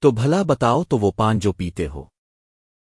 تو بھلا بتاؤ تو وہ پان جو پیتے ہو۔